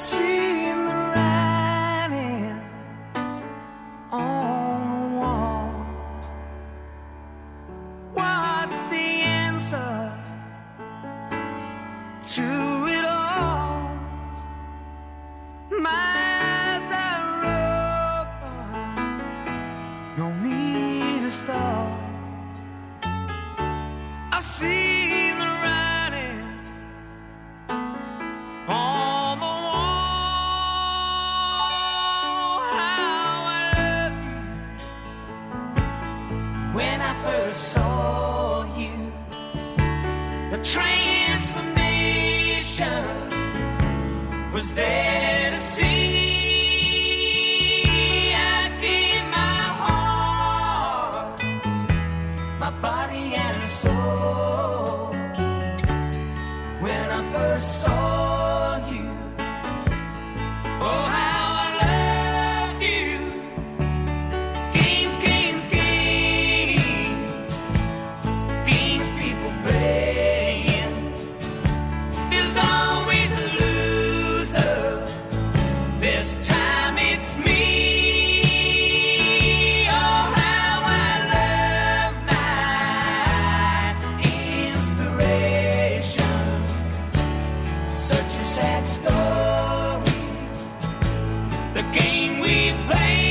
seen the writing on the wall. What the answer to first saw you. The transformation was there to see. I gave my heart, my body. we play.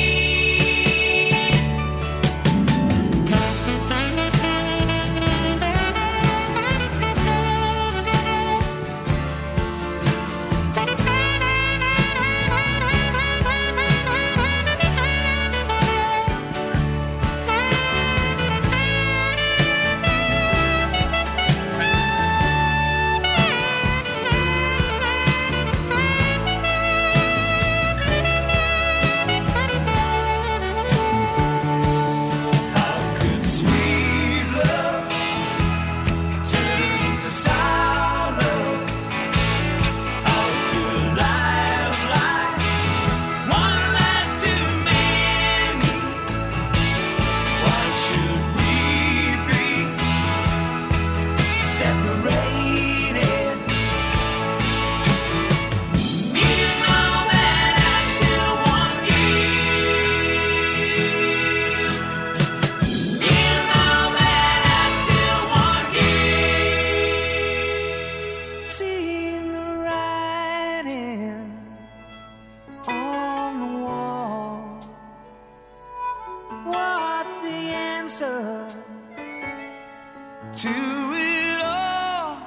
to it all.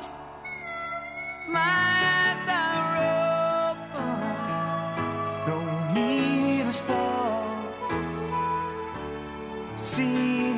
My eyes are open, need to stop. See.